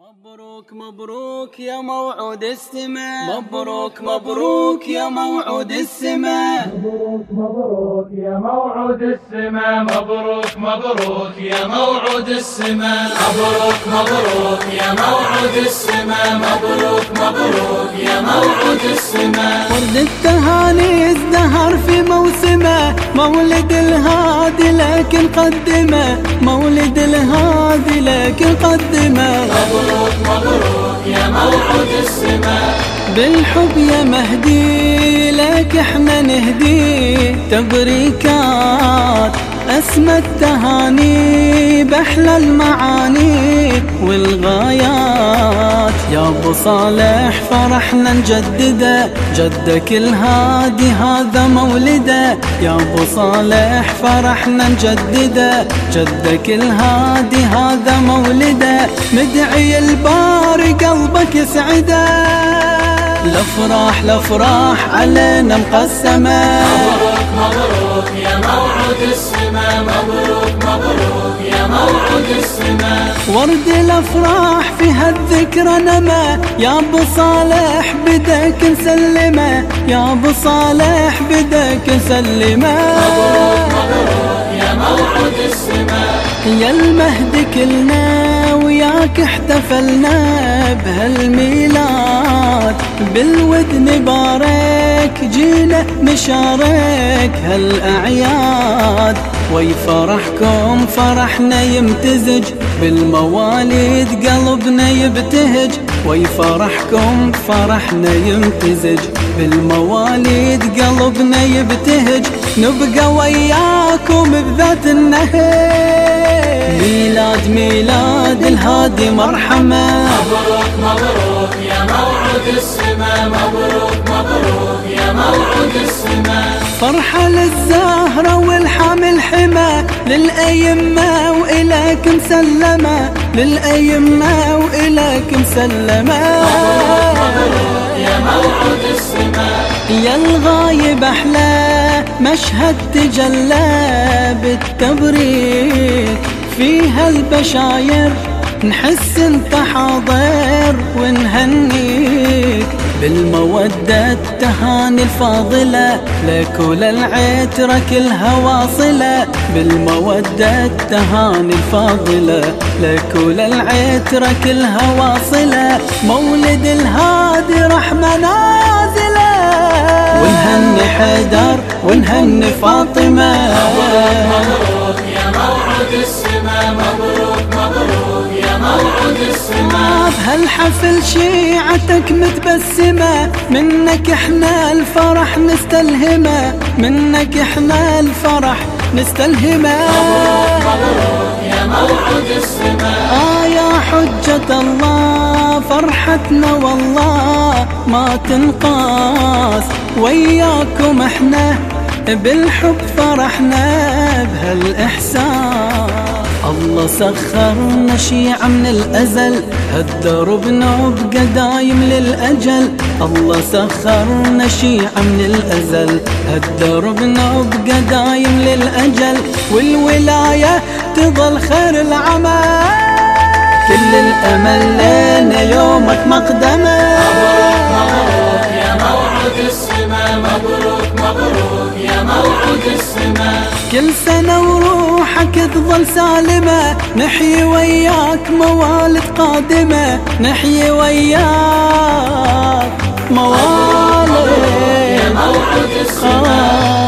مبروك مبروك يا موعود السماء. مبروك مبروك يا موعود السماء. مبروك مبروك يا موعود السماء. مبروك مبروك يا موعود السماء. مبروك مبروك يا موعود السماء. مبروك مبروك يا موعود السماء. ورد التهاني ازدهر في موسمه. مولد الهادي لكن قدمه. مولد الهادي لكن قدمه. مبروك مبروك يا موعود السماء بالحب يا مهدي لك إحنا نهدي. تبريكات أسمى التهاني بأحلى المعاني والغايات. يا أبو صالح فرحنا نجدده جدك الهادي هذا مولده. يا أبو صالح فرحنا نجدده جدك الهادي هذا مولده. مدعي الباري قلبك يسعده الافراح الافراح علينا مقسمة. مبروك مبروك يا موعود السماء مبروك مبروك يا موعود السماء ورد الأفراح في هالذكرى نما. يا أبو صالح بدك نسلمه. يا أبو صالح بدك نسلمه. مبروك يا موعود السماء يا المهد كلنا. وياك احتفلنا بهالميلاد. بالود نبارك جينا نشارك هالأعياد. وي فرحكم فرحنا يمتزج. بالمواليد قلبنا يبتهج. وي فرحكم فرحنا يمتزج. بالمواليد قلبنا يبتهج. نبقى وياكم بذات النهج. ميلاد ميلاد. الهادي مرحمة مبروك مبروك يا موعود السماء مبروك مبروك يا موعود السماء فرحة للزهرة والحامل حمى للأيمة وإليك مسلمة. للأيمة وإليك مسلمة. يا موعود السماء يا الغايب أحلى مشهد تجلى بالتبريك. فيها البشاير نحس انت حاضر ونهنيك. بالمودة التهاني الفاضلة لك وللعترة كلها واصلة. بالمودة التهاني الفاضلة لك وللعترة كلها واصلة. مولد الهادي رحمة نازلة. ونهني حيدر ونهني فاطمة. مبروك يا موعود السماء مبروك مبروك يا موعود السماء بهالحفل شيعتك متبسمة منك إحنا الفرح نستلهمه منك إحنا الفرح نستلهمه مبروك يا موعود السماء آه يا حجة الله. فرحتنا والله ما تنقاس وياكم إحنا بالحب فرحنا بهالإحساس. الله سخرنا شيعة من الأزل هالدرب نبقى دايم للأجل. الله سخرنا شيعة من الأزل هالدرب نبقى دايم للأجل. والولاية تظل خير العمل. كل الأمل لنا يومك مقدمة. مبروك مبروك يا موعد السما مبروك مبروك يا موعد السما. كل سنة وروحك تظل سالمة. نحيي وياك موالد قادمة. نحيي وياك موالد مبروك مبروك يا موعد السما.